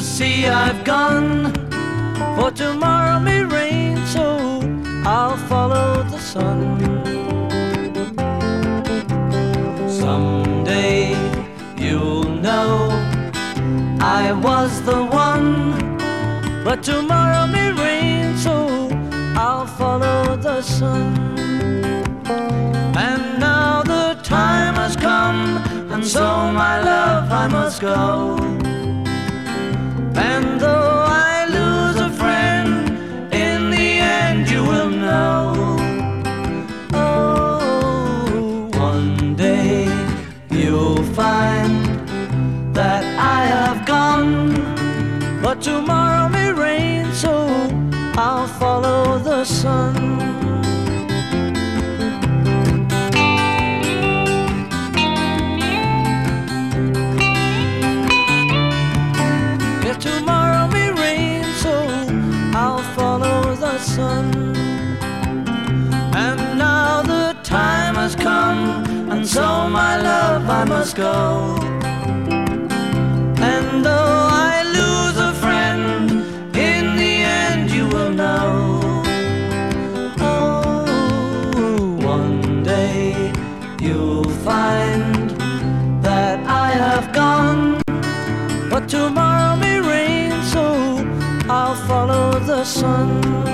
have gone, for tomorrow may rain, so I'll follow the sun. Someday you'll know I was the one, but tomorrow may rain, so I'll follow the sun. And now the time has come, and so my love I must go. Follow the sun. Tomorrow may rain, so I'll follow the sun. And now the time has come, and so my love I must go. You'll find that I have gone. But tomorrow may rain, so I'll follow the sun.